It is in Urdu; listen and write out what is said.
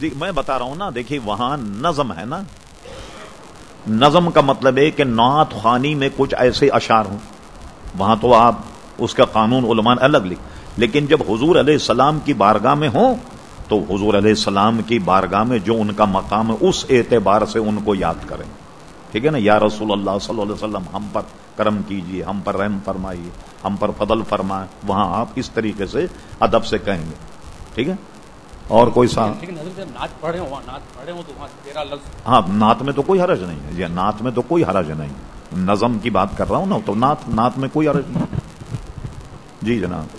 جی میں بتا رہا ہوں نا، دیکھیے، وہاں نظم ہے نا۔ نظم کا مطلب ہے کہ نعت خوانی میں کچھ ایسے اشعار ہوں۔ وہاں تو آپ اس کا قانون علمان الگ لکھ۔ لیکن جب حضور علیہ السلام کی بارگاہ میں ہوں، تو حضور علیہ السلام کی بارگاہ میں جو ان کا مقام ہے، اس اعتبار سے ان کو یاد کریں۔ ٹھیک ہے نا؟ یا رسول اللہ صلی اللہ علیہ وسلم، ہم پر کرم کیجیے ہم پر رحم فرمائیے، ہم پر فضل فرمائے وہاں آپ اس طریقے سے ادب سے کہیں گے۔ ٹھیک ہے؟ اور کوئی سا نعت پڑھے ہوں وہاں نعت پڑھے ہوں تو وہاں تیرہ لفظ ہاں نعت میں تو کوئی حرج نہیں ہے نعت میں تو کوئی حرج نہیں نظم کی بات کر رہا ہوں نا تو نعت نعت میں کوئی حرج نہیں جی جناب۔